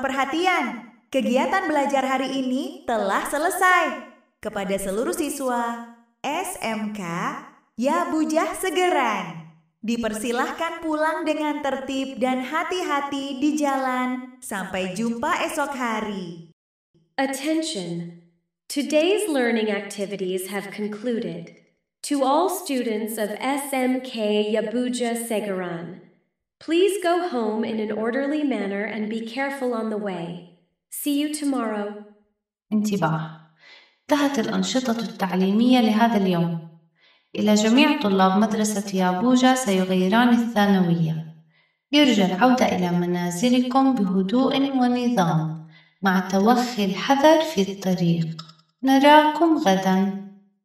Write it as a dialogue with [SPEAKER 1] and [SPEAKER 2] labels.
[SPEAKER 1] perhatian. Kegiatan belajar hari ini telah selesai. Kepada seluruh siswa SMK Ya Bujah Segeran. Dipersilahkan pulang dengan tertib dan hati-hati di jalan. Sampai jumpa esok hari.
[SPEAKER 2] Attention! Today's learning activities have concluded. To all students of SMK Yabuja Segaran, please go home in an orderly manner and be careful on the way. See you tomorrow.
[SPEAKER 3] انتباه. انتهت الأنشطة التعليمية لهذا اليوم. إلى جميع طلاب مدرسة يابوجا سيغيران الثانوية. يرجى العودة إلى منازلكم بهدوء ونظام مع توخي الحذر في الطريق. نراكم غداً.